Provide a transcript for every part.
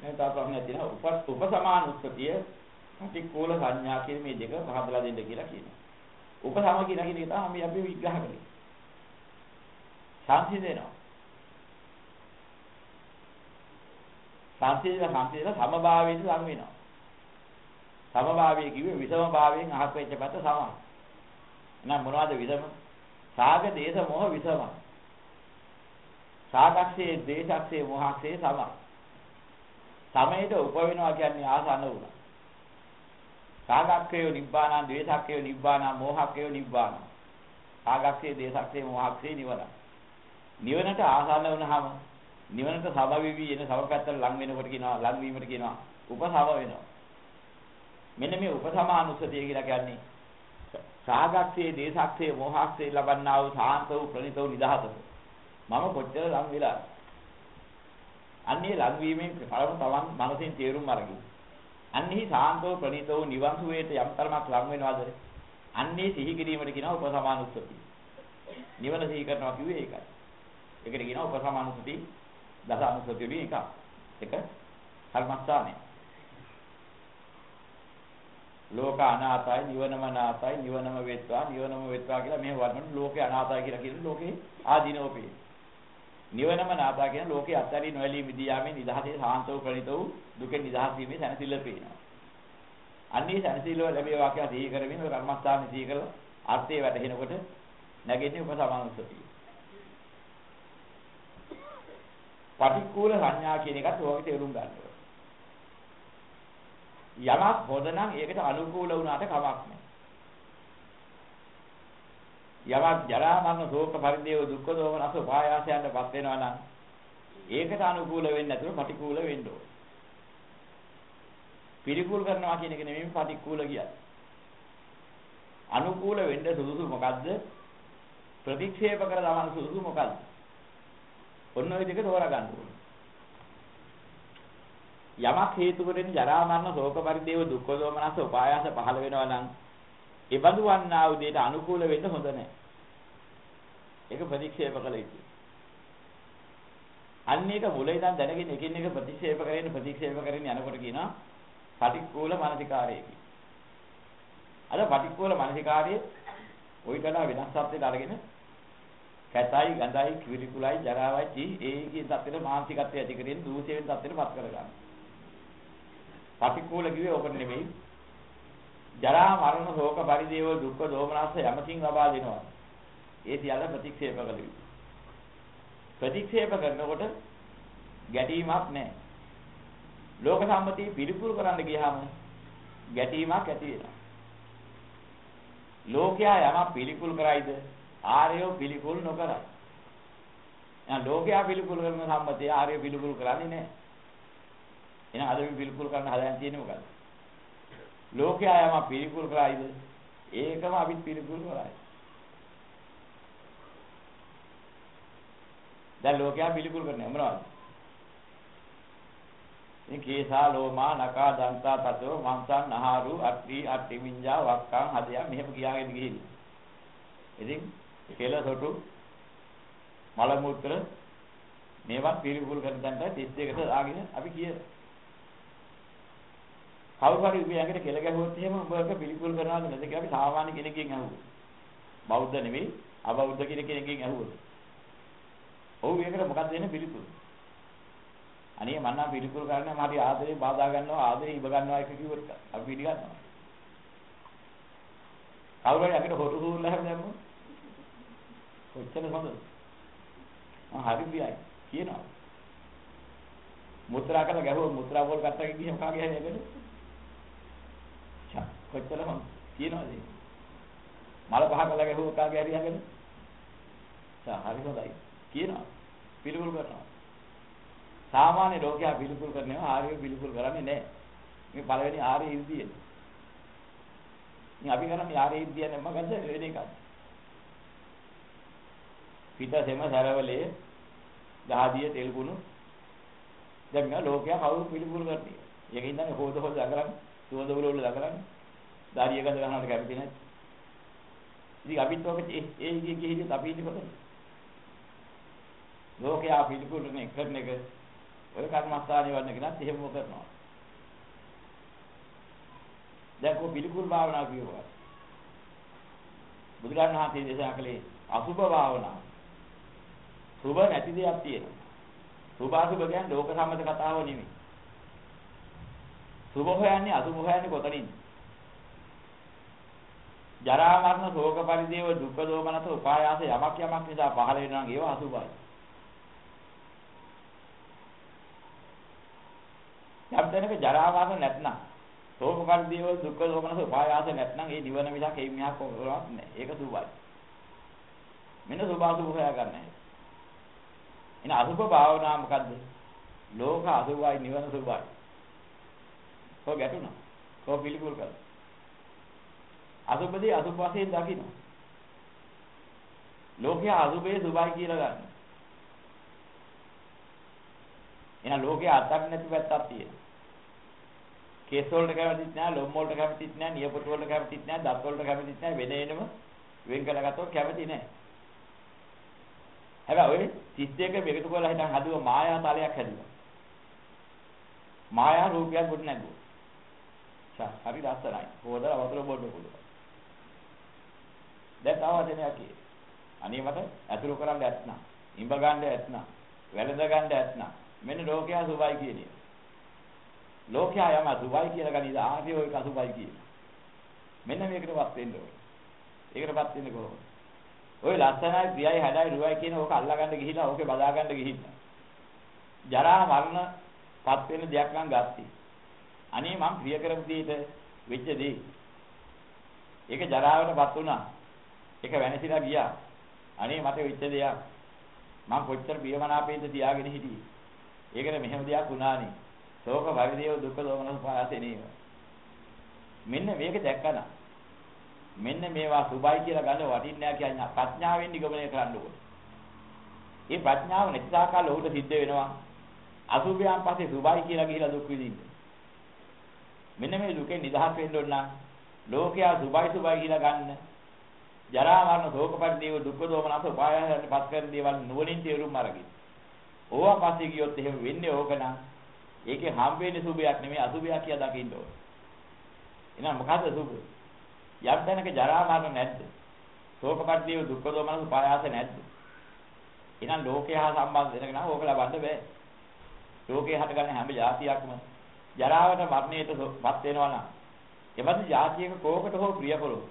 මේ තා ප්‍රශ්නයක් තියෙනවා. උප උපසමානුස්සතිය ප්‍රතිකූල සංඥා කියන මේ දෙක පහදලා දෙන්න කියලා කියනවා. උපසම කියන එක තමයි අපි විග්‍රහ කළේ. සංසිඳෙනවා. සංසිඳන සංසිඳන සමභාවයෙන් ලඟ වෙනවා. සමභාවය කිව්වේ විසම භාවයෙන් අහක් වෙච්ච පැත්ත සමයි. එහෙනම් මොනවද විසම? සාග දේශ මොහ විසම. සාගක්ෂේ දේශක්ෂේ මොහක්ෂේ සමයි. සමයට උප වෙනවා කියන්නේ ආසන්න උනා. සාගක්ඛය නිබ්බාන, ද්වේෂක්ඛය නිබ්බාන, මෝහක්ඛය නිබ්බාන. සාගක්ඛය, දේශක්ඛය, මෝහක්ඛය නිවන. නිවනට ආසන්න වුණාම නිවනට සමවිවි එන සමපැත්තට ලං වෙනකොට කියනවා ලං වීමට කියනවා උපසම වෙනවා. මෙන්න මේ උපසමානුස්සතිය කියලා කියන්නේ සාගක්ඛයේ දේශක්ඛයේ මෝහක්ඛයේ ලබන්නා වූ සාන්ත වූ ප්‍රණිත වූ නිදහස. මම කොච්චර ලං වෙලා. අන්නේ ලං වීමෙන් පළමු තවන් මනසින් තේරුම් අරගෙන අන්නේහි සාන්තෝ ප්‍රණීතෝ නිවන් සුවේට යම් තරමක් ලං වෙනවද? අන්නේ සිහි කිරීමට කියනවා උපසමානුස්සති. නිවන සිහි කරනවා කිව්වේ ඒකයි. ඒකට කියනවා උපසමානුස්සති දස අනුස්සති වලින් එකක්. එක කර්මස්ථානය. ලෝක අනාතයි නිවනම අනාතයි නිවනම වෙත්වා නිවනම වෙත්වා කියලා මේ වර්ණන ලෝකේ අනාතයි කියලා කියන්නේ ලෝකේ ආදීනෝපේ. නිවනම නාතා කියන ලෝකේ අත්හැරී නොඇලී මිදී යාමේ නිදහසේ සාන්තව ප්‍රණිත වූ දුකෙන් නිදහස් වීමේ සැනසෙල්ල පේනවා. අන්නේ සැනසෙල්ල ලැබේවා කියලා සිහි කරමින් ඔය කර්මස්ථාන සිහි කරලා අර්ථය වැටහෙනකොට නැගෙන්නේ උපසමානුස්සතිය. පටික්කුල සංඥා කියන එකත් ඔයගෙ තේරුම් ගන්න ඕනේ. යමක් හොඳ නම් ඒකට අනුකූල වුණාට කමක් නැහැ. යමක් ජරා මරණ ශෝක පරිදේව දුක්ඛ දෝමනස උපායාසයන්ටපත් වෙනවා නම් ඒකට අනුකූල වෙන්නේ නැතුව පටිකූල වෙන්න ඕන. පිළිකුල් කරනවා කියන එක නෙමෙයි පටිකූල කියන්නේ. අනුකූල වෙන්න සුදුසු මොකද්ද? ප්‍රතික්ෂේප කර දමන සුදුසු මොකද්ද? ඔන්න ඔය දෙක තෝරා ගන්න ඕනේ. යමක් හේතු කොටගෙන ජරා මරණ ශෝක පරිදේව දුක්ඛ දෝමනස උපායාස පහළ වෙනවා නම් ඒ බඳු වන්නා වූ දෙයට අනුකූල වෙන්න හොඳ නැහැ. ඒක ප්‍රතික්ෂේප කළ යුතුයි. අන්න ඒක මුල ඉඳන් දැනගෙන එකින් එක ප්‍රතික්ෂේප කරගෙන ප්‍රතික්ෂේප කරගෙන යනකොට කියනවා පටික්කුල මානසිකාරය කියලා. අද පටික්කුල මානසිකාරයේ ওইකලා වෙනස් සත්‍යයට අරගෙන කැතයි ගඳයි කිවිලිකුලයි ජරාවයි ජී ඒකේ තත්ත්වෙට මානසිකත්වය ඇති කරගෙන දූෂයෙන් තත්ත්වෙට පත් කරගන්න. පටික්කුල කිව්වේ ඕක නෙමෙයි ජරා මරණ ශෝක පරිදේව දුක්ඛ දෝමනස්ස යමකින් ලබා දෙනවා. ඒ සියල්ල ප්‍රතික්ෂේප කළ යුතුයි. ප්‍රතික්ෂේප කරනකොට ගැටීමක් නැහැ. ලෝක සම්මතිය පිළිකුල් කරන්න ගියාම ගැටීමක් ඇති වෙනවා. ලෝකයා යමක් පිළිකුල් කරයිද ආර්යෝ පිළිකුල් නොකරයි. එහෙනම් ලෝකයා පිළිකුල් කරන සම්මතිය ආර්ය පිළිකුල් කරන්නේ නැහැ. එහෙනම් අද මේ පිළිකුල් කරන්න හදන තියෙන්නේ මොකද්ද? ලෝකයා යම පිළිකුල් කරයිද ඒකම අපිත් පිළිකුල් කරයි. දැන් ලෝකයා පිළිකුල් කරන්නේ මොනවද? ඉතින් කේසා ලෝමා නකා දන්තා තතෝ මංසන් නහාරු අට්ටි අට්ටි මිඤ්ඤා වක්කං හදයා මෙහෙම කියාගෙන ගිහින්. ඉතින් කෙල සොටු මල මුත්‍ර මේවත් පිළිකුල් කරන තැනට 32කට ආගෙන අපි කියනවා. කවුරු හරි උඹ ඇඟට කෙල ගැහුවොත් එහෙම උඹක පිළිකුල් කරනවද නැද්ද කියලා අපි සාමාන්‍ය කෙනෙක්ගෙන් අහුවොත්. බෞද්ධ නෙවෙයි අබෞද්ධ කෙනෙක්ගෙන් අහුවොත්. ඔව් ඒකට මොකක්ද වෙන්නේ පිළිකුල්? අනේ මම නම් පිළිකුල් කරන්නේ මාටි ආදරේ බාධා ගන්නවා ආදරේ ඉබ ගන්නවා එක කිව්වොත් අපි පිළිගන්නවා. කවුරු හරි අපිට හොරු හුරුල්ලා හැමදෙම කොච්චර හොඳද? ආ හරි බියයි කියනවා. මුත්‍රා කරලා ගැහුවා මුත්‍රා බෝල් ගත්තා ගිහින් කාගේ හරි එකද? කොච්චර හොඳ තියනවද? මල පහ කළා ගැහුවා කාගේ හරි යගෙන සා හරි හොඳයි. කියනවා. පිළිකුල් කරනවා. සාමාන්‍ය ලෝකයා පිළිකුල් කරනවා. ආර්ය පිළිකුල් කරන්නේ නැහැ. මේ පළවෙනි ආර්ය ඉර්ධිය ඉතින් අපි කරන්නේ ආර්ය ඉර්ධිය නෙමෙයි මොකද වෙන එකක්. පිට සෙම සරවලේ දහදිය තෙල් කුණු දැන් මේ ලෝකයා කවුරු පිළිකුල් කරන්නේ? ඒකින් තමයි හොද හොද දඟලන්නේ. සුවඳ වල වල දඟලන්නේ. දාරිය ගඳ ගන්නවට කැමති නැහැ. ඉතින් අපිත් ඔක ඒ ඒ ඉගේ ගිහින් අපි ඉන්නේ කොතනද? ලෝකයා පිළිකුල්නේ කරන එක ඔය කර්මස්ථානේ වන්න කෙනත් එහෙම කරනවා. දැන් කො පිළිකුල් භාවනා කියනවා. බුදුරණන් වහන්සේ දේශනා කළේ අසුභ භාවනාව. සුභ නැති දෙයක් තියෙනවා. සුභ අසුභ කියන්නේ ලෝක සම්මත කතාව නෙමෙයි. සුභ හොයන්නේ අසුභ හොයන්නේ කොතනින්ද? ජරා මරණ ශෝක පරිදේව දුක්ඛ දෝමනස උපායාස යමක් යමක් නිසා පහළ වෙනවා නම් ඒව අසුභයි. යම් තැනක ජරා මරණ නැත්නම් ශෝක පරිදේව දුක්ඛ දෝමනස උපායාස නැත්නම් ඒ නිවන මිසක් ඒ මිහක් කොහොමවත් නැහැ. ඒක සුභයි. මෙන්න සුභ අසුභ හොයා ගන්න. එන අසුභ භාවනා මොකද්ද? ලෝක අසුභයි නිවන සුභයි. කො ගැටුණා. කො පිළිකුල් කළා. අසුබදී අසුබ වශයෙන් දකින්න. ලෝකයේ අසුබේ සුභයි කියලා ගන්න. එහෙනම් ලෝකයේ අතක් නැති පැත්තක් තියෙනවා. කේස් වලට කැමතිත් නෑ, ලොම් වලට කැමතිත් නෑ, නියපොතු වලට කැමතිත් නෑ, දත් වලට කැමතිත් නෑ, වෙන එනම වෙන් කරගත්තොත් කැමති නෑ. හැබැයි ඔය 31 එකතු කරලා හිටන් හදුව මායා තලයක් හැදුවා. මායා රූපයක් ගොඩ නැගුවා. හරි ලස්සනයි. හොදලා වතුර බොන්න පුළුවන්. දැන් තව වචනයක් කියේ. අනේ මට ඇතුළු කරන්න ඇත්නම්, ඉඹ ගන්න ඇත්නම්, වැළඳ ගන්න ඇත්නම් මෙන්න ලෝකයා සුභයි කියන්නේ. ලෝකයා යම සුභයි කියලා ගනීද ආදී ඔය කසුභයි කියන්නේ. මෙන්න මේකටපත් වෙන්න ඕනේ. ඒකටපත් වෙන්නේ කොහොමද? ඔය ලස්සනයි ප්‍රියයි හැඩයි රුවයි කියන ඕක අල්ලා ගන්න ගිහිලා ඕකේ බදා ගන්න ගිහිල්ලා. ජරා මරණ පත් වෙන දෙයක් නම් ගත්තී. අනේ මං ප්‍රිය කරපු දෙයට වෙච්ච දේ. ඒක ජරාවටපත් වුණා. ඒක වෙනසිලා ගියා. අනේ මට වෙච්ච දෙයක්. මම කොච්චර ප්‍රියමනාපේද තියාගෙන හිටියේ. ඒකට මෙහෙම දෙයක් වුණානේ. ශෝක භවිදේව දුක්ඛ දෝමනස පාසේ නේව. මෙන්න මේක දැක්කනා. මෙන්න මේවා සුභයි කියලා ගන්න වටින්නේ නැහැ කියන්නේ ප්‍රඥාවෙන් නිගමනය කරන්න ඕනේ. මේ ප්‍රඥාව නැතිසාකාල ඔහුට සිද්ධ වෙනවා. අසුභයන් පස්සේ සුභයි කියලා ගිහිලා දුක් විඳින්න. මෙන්න මේ දුකෙන් නිදහස් වෙන්න ඕන නම් ලෝකයා සුභයි සුභයි කියලා ගන්න ජරා මරණ ශෝක පරිදේව දුක්ඛ දෝමනස උපායයන් පස් කරන දේවල් නුවණින් තේරුම් අරගෙන. ඕවා පස්සේ ගියොත් එහෙම වෙන්නේ ඕක නම් ඒකේ හම් වෙන්නේ සුභයක් නෙමෙයි අසුභයක් කියලා දකින්න ඕනේ. එහෙනම් මොකද්ද සුභ? යම් දැනක ජරා මරණ නැද්ද? ශෝක පරිදේව දුක්ඛ දෝමනස උපායස නැද්ද? එහෙනම් ලෝකය හා සම්බන්ධ වෙනක නම් ඕක ලබන්න බෑ. ලෝකේ හටගන්න හැම જાතියක්ම ජරාවට මරණයටපත් වෙනවා නම් එබඳු જાතියක කෝකට හෝ ප්‍රියකරෝ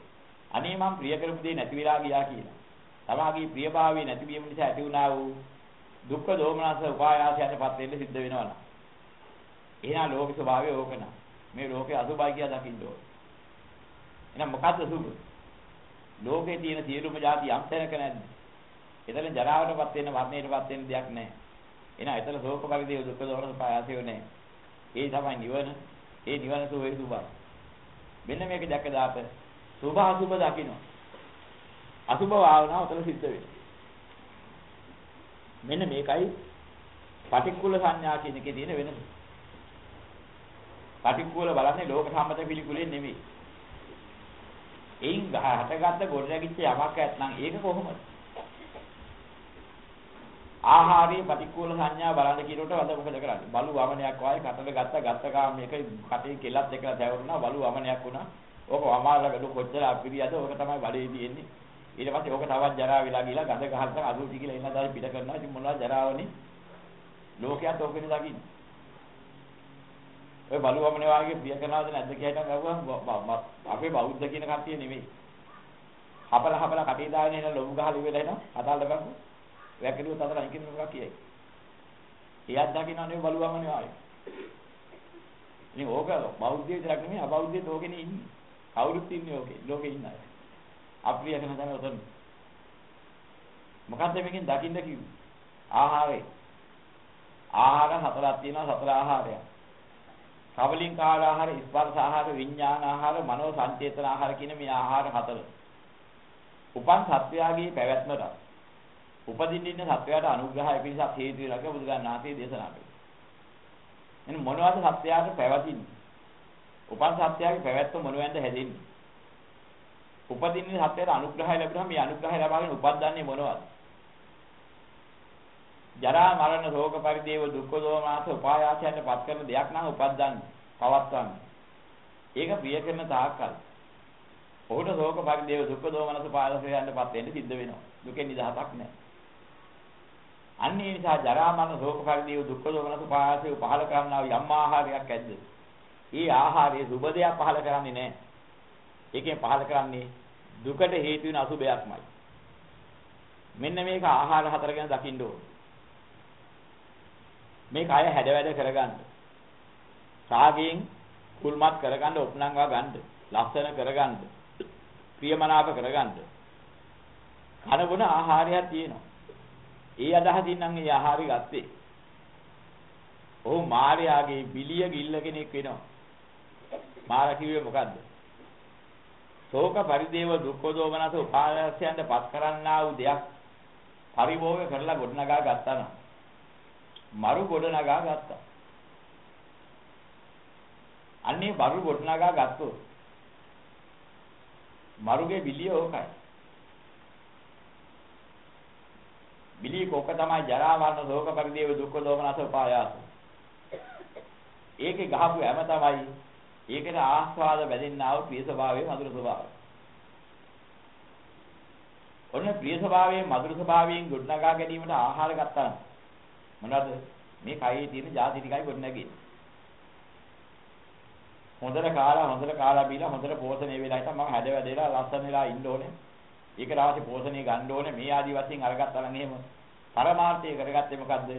අනේ මම ප්‍රිය කරපු දේ නැති වෙලා ගියා කියලා. තමාගේ ප්‍රියභාවය නැති වීම නිසා ඇති වුණා වූ දුක්ඛ දෝමනස උපායාසයටපත් වෙන්න සිද්ධ වෙනවා. එහෙනම් ලෝක ස්වභාවය ඕකන. මේ ලෝකේ අසුභයි කියලා දකින්න ඕනේ. එහෙනම් මොකද්ද සුභ? ලෝකේ තියෙන සියලුම જાති යම් තැනක නැද්ද? එතන ජරාවටපත් වෙන මරණයටපත් වෙන දෙයක් නැහැ. එහෙනම් එතන ශෝක පරිදේ දුක්ඛ දෝමනස උපායාසය නැහැ. ඒ තමයි නිවන. ඒ නිවන සුවේ සුභයි. මෙන්න මේක දැක දාප සුභ අසුභ දකින්න. අසුභ භාවනාව උතන සිද්ධ වෙනවා. මෙන්න මේකයි පටික්කුල සංඥා කියන එකේ තියෙන වෙනස. පටික්කුල බලන්නේ ලෝක සම්මත පිළිකුලේ නෙමෙයි. එයින් හටගත්ත ගොඩනැගිච්ච යමක් ඇත්නම් ඒක කොහොමද? ආහාරයේ පටික්කුල සංඥා බලන්න කියනකොට වද මොකද කරන්නේ? බලු වමනයක් වායේ කටට ගත්ත ගත්ත කාම මේක කටේ කෙලත් එකලා දැවුණා බලු වමනයක් වුණා. ඕක වමාලා ගඩු කොච්චර අපිරියද ඕක තමයි බඩේ තියෙන්නේ. ඊට පස්සේ ඕක තවත් ජරා වෙලා ගිහලා ගඳ ගහන්න අරුචි කියලා ඉන්න දාලා පිට කරනවා. ඉතින් මොනවද ජරාවනේ? ලෝකයට ඕකනේ දකින්න. ඔය බලුවමනේ වාගේ ප්‍රිය කරනවද නැද්ද කියලා ගවුවම අපේ බෞද්ධ කියන කට්ටිය නෙමෙයි. හපල හපල කටේ දාගෙන එන ලොමු ගහලා ඉවරලා එනවා. අදාළ ගමු. වැකිරුවොත් අතර අනිකින් මොකක් කියයි. එයාත් දකින්නනේ බලුවමනේ වාගේ. ඉතින් ඕක බෞද්ධය විතරක් නෙමෙයි අබෞද්ධයත් ඕකනේ ඉන්නේ. කවුරුත් ඉන්නේ ඕකේ. ලෝකේ ඉන්න අය. අප්‍රිය කරන තමයි උතන. මොකද්ද මේකෙන් දකින්න කිව්වේ? ආහාරේ. ආහාර හතරක් තියෙනවා සතර ආහාරය. කවලින්කාර ආහාර, ස්පර්ශ ආහාර, විඥාන ආහාර, මනෝ සංචේතන ආහාර කියන මේ ආහාර හතර. උපන් සත්වයාගේ පැවැත්මට උපදින්න ඉන්න සත්වයාට අනුග්‍රහය පිණිස හේතු වෙලා බුදුගාන නාථේ දේශනා කළා. එන්න මොනවද සත්වයාට පැවතින්නේ? උපන් සත්‍යයේ පැවැත්ම මොනවෙන්ද හැදෙන්නේ? උපදින්නේ සත්‍යයට අනුග්‍රහය ලැබුණාම මේ අනුග්‍රහය ලබාගෙන උපද්දන්නේ මොනවද? ජරා මරණ ශෝක පරිදේව දුක්ඛ දෝමනස උපායාසයන්ට පත් කරන දෙයක් නම් උපද්දන්නේ පවත්වන්නේ. ඒක ප්‍රිය කරන තාක්කල්. ඔහුට ශෝක පරිදේව දුක්ඛ දෝමනස උපායාසයන්ට පත් වෙන්න සිද්ධ වෙනවා. දුකෙන් නිදහසක් නැහැ. අන්න ඒ නිසා ජරා මරණ ශෝක පරිදේව දුක්ඛ දෝමනස උපායාසය පහල කරන්නා යම් ආහාරයක් ඇද්ද? ඒ ආහාරයේ සුබ දෙයක් පහල කරන්නේ නැහැ. ඒකෙන් පහල කරන්නේ දුකට හේතු වෙන අසුබයක්මයි. මෙන්න මේක ආහාර හතර ගැන දකින්න ඕන. මේ කය හැඩ වැඩ කරගන්න. රාගයෙන් කුල්මත් කරගන්න, උපනංවා ගන්න, ලස්සන කරගන්න, ප්‍රියමනාප කරගන්න. කන බොන ආහාරයක් තියෙනවා. ඒ අදහසින් නම් මේ ආහාරي ගත්තේ. ඔහු මාර්යාගේ බිලිය ගිල්ල කෙනෙක් වෙනවා. මාර කිව්වේ මොකද්ද? ශෝක පරිදේව දුක්ඛ දෝමනස උපාදාසයන්ට පත් කරන්නා වූ දෙයක් පරිභෝග කරලා ගොඩනගා ගත්තා නම් මරු ගොඩනගා ගත්තා. අන්නේ මරු ගොඩනගා ගත්තොත් මරුගේ බිලිය ඕකයි. බිලිය කොක තමයි ජරා මරණ ශෝක පරිදේව දුක්ඛ දෝමනස උපායාස. ඒකේ ගහපු හැම තමයි ඒකට ආස්වාද බැඳෙන්නා වූ ප්‍රිය ස්වභාවයේ මధుර ස්වභාවය. ඔන්න ප්‍රිය ස්වභාවයේ මధుර ස්වභාවයෙන් ගොඩනගා ගැනීමට ආහාර ගත්තා නම් මොනවද? මේ කයේ තියෙන ಜಾති ටිකයි ගොඩනගන්නේ. හොඳට කාලා හොඳට කාලා බීලා හොඳට පෝෂණය වෙලා ඉතින් මම හැදවැදේලා ලස්සන වෙලා ඉන්න ඕනේ. ඒක රාශි පෝෂණය ගන්න ඕනේ. මේ ආදි වශයෙන් අරගත්තා නම් එහෙම පරමාර්ථය කරගත්තේ මොකද්ද?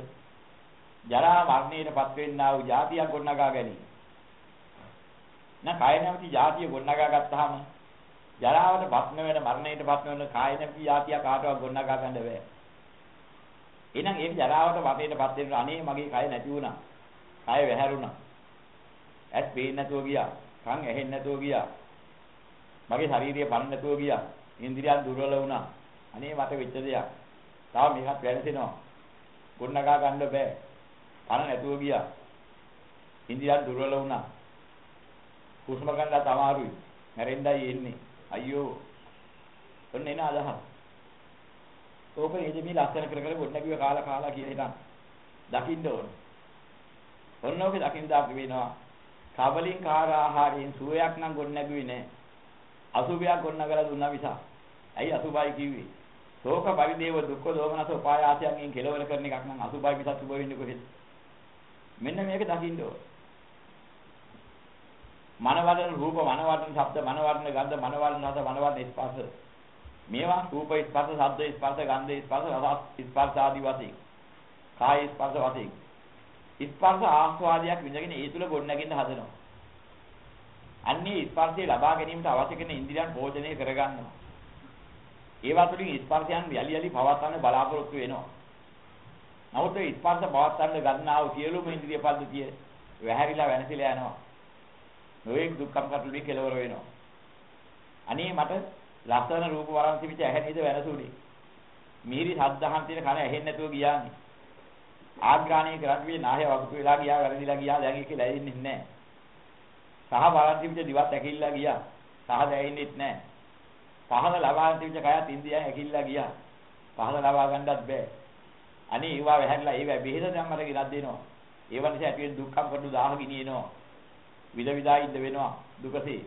ජරා මරණයටපත් වෙන්නා වූ જાතියක් ගොඩනගා ගැනීම. නම් කාය නැමැති જાතිය ගොඩනගා ගත්තාම ජරාවට පත්න වෙන මරණයට පත්න වෙන කාය නැමැති જાතිය කාටවත් ගොඩනගා ගන්න බෑ. එහෙනම් ඒ ජරාවට වටේට පත් වෙන අනේ මගේ කය නැති වුණා. කය වැහැරුණා. ඇස් පේන්නේ නැතුව ගියා. කන් ඇහෙන්නේ නැතුව ගියා. මගේ ශාරීරිය බලන්න නැතුව ගියා. ඉන්ද්‍රියන් දුර්වල වුණා. අනේ මට වෙච්ච දෙයක්. තාම මේකත් වැරදෙනවා. ගොඩනගා ගන්න බෑ. කන නැතුව ගියා. ඉන්ද්‍රියන් දුර්වල වුණා. හුස්ම ගන්නත් අමාරුයි. මැරෙන්නයි එන්නේ. අයියෝ. ඔන්න එන අදහස්. ඕක එදෙමි ලස්සන කර කර ගොඩ නැගිව කාලා කාලා කියලා හිටන්. දකින්න ඕන. ඔන්න ඕක දකින්න අපි වෙනවා. කබලින් කාර ආහාරයෙන් සුවයක් නම් ගොඩ නැගුවේ නෑ. අසුභයක් ගොඩ නගලා දුන්නා විසා. ඇයි අසුභයි කිව්වේ? ශෝක පරිදේව දුක්ඛ දෝමනස උපායාසයෙන් කෙලවර කරන එකක් නම් අසුභයි මිසක් සුභ වෙන්නේ කොහෙද? මෙන්න මේක දකින්න ඕන. මනවදන රූප මනවදන ශබ්ද මනවදන ගන්ධ මනවදන රස මනවදන ස්පර්ශ. මේවා රූප ස්පර්ශ ශබ්ද ස්පර්ශ ගන්ධ ස්පර්ශ රස ස්පර්ශ ආදී වශයෙන්. කාය ස්පර්ශ වශයෙන්. ස්පර්ශ ආස්වාදයක් විඳගෙන ඒ තුල ගොඩනගින්න හදනවා. අන්නේ ස්පර්ශය ලබා ගැනීමට අවශ්‍ය කරන ඉන්ද්‍රියන් පෝෂණය කරගන්නවා. ඒවා තුළින් ස්පර්ශයන් යලි යලි පවත්වන්න බලාපොරොත්තු වෙනවා. නමුත් ඒ ස්පර්ශ පවත්වන්න ගන්නා වූ සියලුම ඉන්ද්‍රිය පද්ධතිය වැහැරිලා වෙනසිලා යනවා. නොඑක් දුක්ඛම් කටුලි කෙලවර වෙනවා. අනේ මට ලස්සන රූප වරන් තිබිච්ච ඇහැ නේද වෙනසුනේ. මිහිරි ශබ්දහන් තියෙන කන ඇහෙන්නේ නැතුව ගියානේ. ආග්‍රාණී කරන්නේ නාහය වගුතු වෙලා ගියා වැරදිලා ගියා දැන් ඒක ලැබෙන්නේ නැහැ. සහ වරන් තිබිච්ච දිවත් ඇකිල්ලා ගියා. සහ දැනෙන්නෙත් නැහැ. පහල ලබා තිබිච්ච කයත් ඉන්දියන් ඇකිල්ලා ගියා. පහල ලබා ගන්නත් බෑ. අනේ ඒවා වැහැරලා ඒවා බෙහෙත දැම්මට ගෙනත් දෙනවා. ඒව නිසා ඇති වෙන දුක්ඛම් කටු දාහ ගිනිනවා. විද විදා ඉඳ වෙනවා දුකසේ.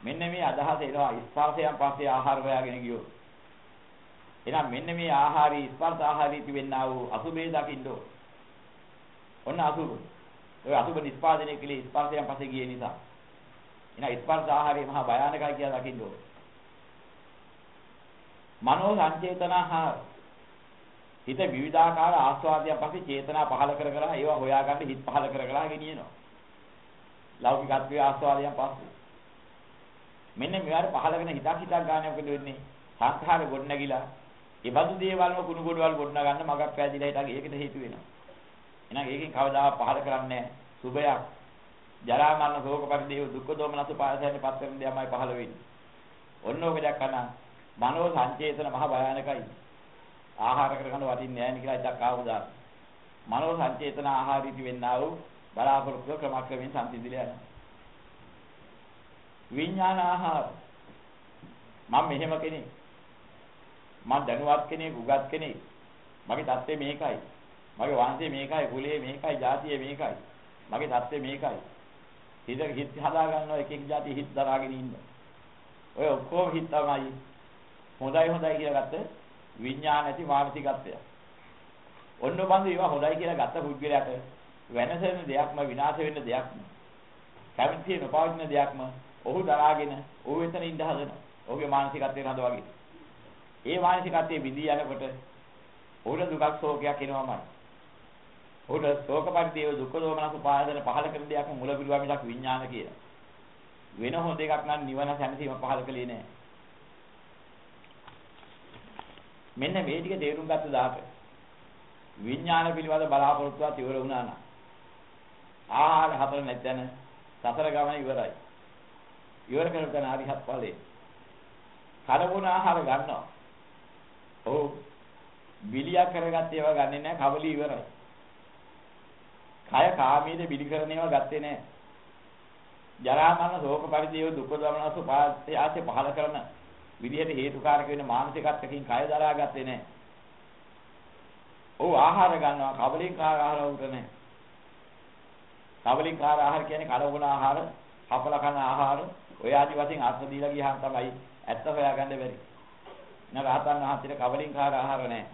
මෙන්න මේ අදහස එනවා ස්පර්ශයන් පස්සේ ආහාර හොයාගෙන ගියොත්. එහෙනම් මෙන්න මේ ආහාරී ස්පර්ශ ආහාරී තිබෙන්නා වූ අසුබේ දකින්න ඔන්න අසුබ. ඔය අසුබ නිස්පාදනය කලේ ස්පර්ශයන් පස්සේ ගියේ නිසා. එහෙනම් ස්පර්ශ ආහාරී මහා භයානකයි කියලා දකින්න ඕන. මනෝ සංචේතනහා හිත විවිධාකාර ආස්වාදයන් පස්සේ චේතනා පහල කර කර ඒවා හොයාගන්න හිත පහල කර කර ගෙනියනවා. ලෞකිකත්වයේ ආස්වාදයන් පස්සේ. මෙන්න මෙයාට පහලගෙන හිතක් හිතක් ගන්න මොකද වෙන්නේ? සංඛාර ගොඩ නැගිලා ඒ බඳු දේවල්ම කුණු ගොඩවල් ගොඩ නගන්න මගක් පෑදිලා හිටන් ඒකට හේතු වෙනවා. එහෙනම් ඒකෙන් කවදා පහල කරන්නේ සුභයක්. ජරා මරණ ශෝක පරිදේව දුක්ඛ දෝමනස පායසයෙන් පත් වෙන දෙයමයි පහල වෙන්නේ. ඔන්න ඔක දැක්කම මනෝ සංචේතන මහ භයානකයි. ආහාර කරගන්න වටින්නේ නැහැ නේ කියලා ඉතක් ආවදා. මනෝ සංචේතන ආහාරීති වෙන්නා වූ බලාපොරොත්තුව ක්‍රමක්‍රමයෙන් සංසිඳිලා යනවා. විඥාන ආහාර. මම මෙහෙම කෙනෙක්. මම දැනුවත් කෙනෙක් උගත් කෙනෙක්. මගේ தත්ත්වය මේකයි. මගේ වංශය මේකයි කුලය මේකයි ජාතිය මේකයි. මගේ தත්ත්වය මේකයි. හිත හිත හදා ගන්නවා එක එක જાති හිත දරාගෙන ඉන්න. ඔය ඔක්කොම හිත තමයි හොඳයි හොඳයි කියලා ගත්ත විඥාන ඇති මානසිකත්වය ඔන්න බඳු ඒවා හොඳයි කියලා ගත්ත පුද්ගලයාට වෙනසෙන දෙයක්ම විනාශ වෙන්න දෙයක්ම කැමති නොපවතින දෙයක්ම ඔහු දරාගෙන ඔහු එතන ඉඳ හදනවා. ඔහුගේ මානසිකත්වය හඳ වගේ. ඒ මානසිකත්වයේ බිඳී යනකොට ඔහුට දුකක් ශෝකයක් එනවාමයි. ඔහුට ශෝක පරිදේව දුක්ඛ දෝමනස පාදන පහල කරන දෙයක් මුල පිළිවා මිසක් විඥාන කියලා. වෙන හොඳ එකක් නම් නිවන සැනසීම පහල කළේ නෑ. මෙන්න මේ ටික තේරුම් ගත්ත දාට විඥාන පිළිබඳ බලාපොරොත්තුවක් ඉවර වුණා නම් ආහාර හතර නැත්නම් සතර ගමන ඉවරයි. ඉවර කරගෙන හරිහත් ඵලේ. කඩවුණ ආහාර ගන්නවා. ඔව් බිලියක් කරගත්ත ඒවා ගන්නෙ නැහැ කවලි ඉවරයි. කය කාමීද බිලි කරන ඒවා ගත්තේ නැහැ. ජරා මරණ ශෝක පරිදේව දුක් දමනස පාස්සේ ආසේ පහල කරන විදිහට හේතුකාරක වෙන මානසිකත්වකින් කය දරා ගත්තේ නැහැ. ඔව් ආහාර ගන්නවා කබලින්කාර ආහාර උට නැහැ. කබලින්කාර ආහාර කියන්නේ කලවුණ ආහාර, හපල කන ආහාර, ඔය ආදි වශයෙන් අර්ථ දීලා ගියාම තමයි ඇත්ත හොයාගන්න බැරි. නේද රහතන් වහන්සේට කබලින්කාර ආහාර නැහැ.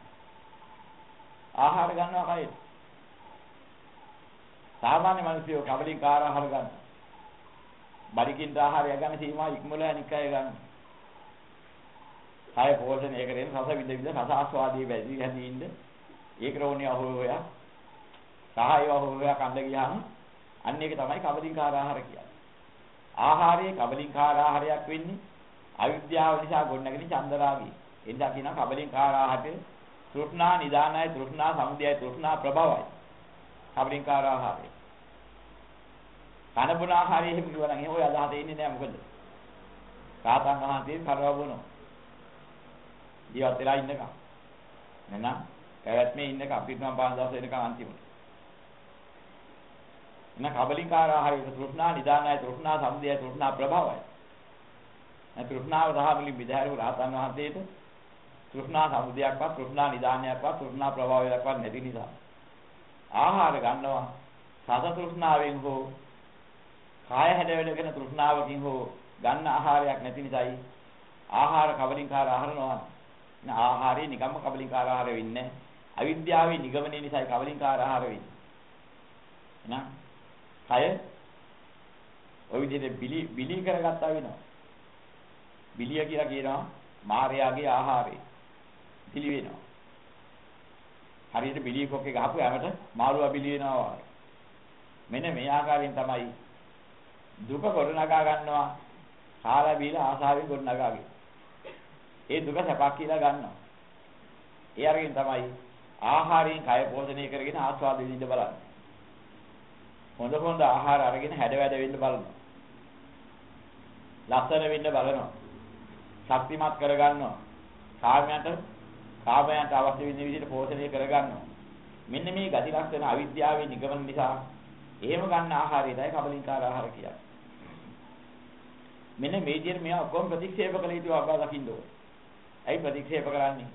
ආහාර ගන්නවා කයේ. සාමාන්‍ය මිනිස්සු කබලින්කාර ආහාර ගන්න. බඩකින් ආහාරය ගන්න සීමා ඉක්මවල අනිකය ගන්න. කය පෝෂණය කරගෙන රස විඳ විඳ රස ආස්වාදී වැඩි හැදී ඉන්න. ඒක රෝණිය අහෝ හොයා. සහායව අහෝ හොයා කඳ ගියාම අන්න ඒක තමයි කබලින්කාර ආහාර කියන්නේ. ආහාරයේ කබලින්කාර ආහාරයක් වෙන්නේ අවිද්‍යාව නිසා ගොඩනගෙන චන්දරාගී. ඒ නිසා කියනවා කබලින්කාර ආහාරයේ තෘෂ්ණා නිදානයි තෘෂ්ණා සමුදයයි තෘෂ්ණා ප්‍රභවයි. කබලින්කාර ආහාරය. කනබුන ආහාරය එහෙම කිව්වනම් එහෙම ඔය අදහස එන්නේ නැහැ මොකද? රාතන් වහන්සේ කරවබුනෝ. ජීවත් වෙලා ඉන්නකම්. නේද? පැවැත්මේ ඉන්නකම් අපිට නම් පාන දවස් වෙනකම් අන්තිමට. එන කබලින්කාර ආහාරයේ තෘෂ්ණා නිදානයි තෘෂ්ණා සමුදයයි තෘෂ්ණා ප්‍රභවයි. නැ තෘෂ්ණාව සහ මිදහැරු රාතන් වහන්සේට තෘෂ්ණා සමුදයක්වත් තෘෂ්ණා නිදානයක්වත් තෘෂ්ණා ප්‍රභාවයක්වත් නැති නිසා ආහාර ගන්නවා සත තෘෂ්ණාවෙන් හෝ කාය හැඩවැඩගෙන තෘෂ්ණාවකින් හෝ ගන්න ආහාරයක් නැති නිසායි ආහාර කබලින්කාර ආහාර නොවන. ආහාරේ නිකම්ම කබලින්කාර ආහාර වෙන්නේ අවිද්‍යාවේ නිගමනයේ නිසායි කබලින්කාර ආහාර වෙන්නේ. එහෙනම් කය ඔය විදිහට බිලි බිලි කරගත්තා වෙනවා. බිලිය කියලා කියනවා මායාවේ ආහාරය. බිලි වෙනවා. හරියට බිලි කොක්කේ ගහපු යමට මාළුවා බිලි වෙනවා වගේ. මෙන්න මේ ආකාරයෙන් තමයි දුක ගොඩනගා ගන්නවා. කාලා බීලා ආසාවෙන් ගොඩනගාගෙන. ඒ දුක සැපක් කියලා ගන්නවා. ඒ අරගෙන තමයි ආහාරයෙන් කය පෝෂණය කරගෙන ආස්වාද විඳින්න බලන්නේ. හොඳ හොඳ ආහාර අරගෙන හැඩ වැඩ වෙන්න බලනවා. ලස්සන වෙන්න බලනවා. ශක්තිමත් කරගන්නවා. කාමයට කාමයට අවශ්‍ය වෙන විදිහට පෝෂණය කරගන්නවා. මෙන්න මේ ගති ලක්ෂණ අවිද්‍යාවේ නිගමන නිසා එහෙම ගන්න ආහාරයයි කබලින්කාර ආහාර කියන්නේ. මෙන්න මේ විදිහට මෙයා ඔක්කොම ප්‍රතික්ෂේප කළ යුතු අබ්බා දකින්න ඕනේ. ඇයි ප්‍රතික්ෂේප කරන්නේ?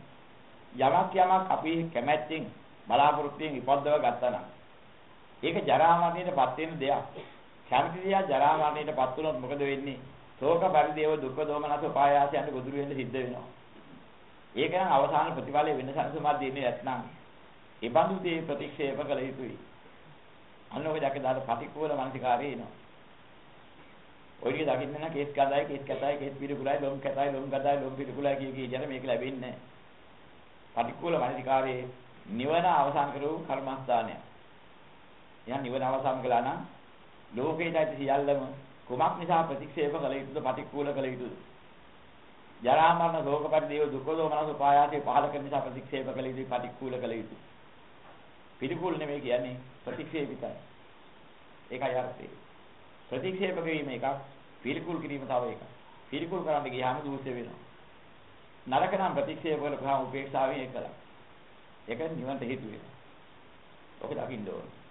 යමක් යමක් අපි කැමැත්තෙන් බලාපොරොත්තුෙන් ඉපද්දව ගත්තා නම් ඒක ජරා මරණයටපත් වෙන දෙයක්. කැමති දෙයක් ජරා මරණයටපත් වුණොත් මොකද වෙන්නේ? ශෝක පරිදේව දුක්ඛ දෝමනස උපායාසයන්ට ගොදුරු වෙන්න සිද්ධ වෙනවා. ඒක නම් අවසාන ප්‍රතිඵලය වෙන සංසමාද දෙන්නේ නැත්නම් ඒ බඳු දේ ප්‍රතික්ෂේප කළ යුතුයි. අන්න ඔය දැක දාලා ප්‍රතිකූල මානසිකාරය එනවා. ඔය ටික දකින්න නම් කේස් කඩයි කේස් කැතයි කේස් පිළිකුලයි ලොම් කැතයි ලොම් ගදයි ලොම් පිළිකුලයි කිය කී ඉතල මේක ලැබෙන්නේ නැහැ. ප්‍රතිකූල මානසිකාරයේ නිවන අවසන් කරූ කර්මස්ථානය. යන් නිවන අවසන් කළා නම් ලෝකේට ඇති සියල්ලම කුමක් නිසා ප්‍රතික්ෂේප කළ යුතුද ප්‍රතිකූල කළ යුතුද? ජරා මරණ ශෝක පරිදේව දුක්ඛ දෝමනස උපායාසේ පහල කරන නිසා ප්‍රතික්ෂේප කළ යුතුයි ප්‍රතිකූල කළ යුතුයි. පිළිකුල් නෙමෙයි කියන්නේ ප්‍රතික්ෂේපිතයි. ඒකයි අර්ථය. ප්‍රතික්ෂේප කිරීම එකක්, පිළිකුල් කිරීම තව එකක්. පිළිකුල් කරන්න ගියාම දූෂ්‍ය වෙනවා. නරක නම් ප්‍රතික්ෂේප කරලා උපේක්ෂාවෙන් ඒක කරා. ඒක නිවන්ට හේතු වෙනවා. ඔක දකින්න ඕනේ.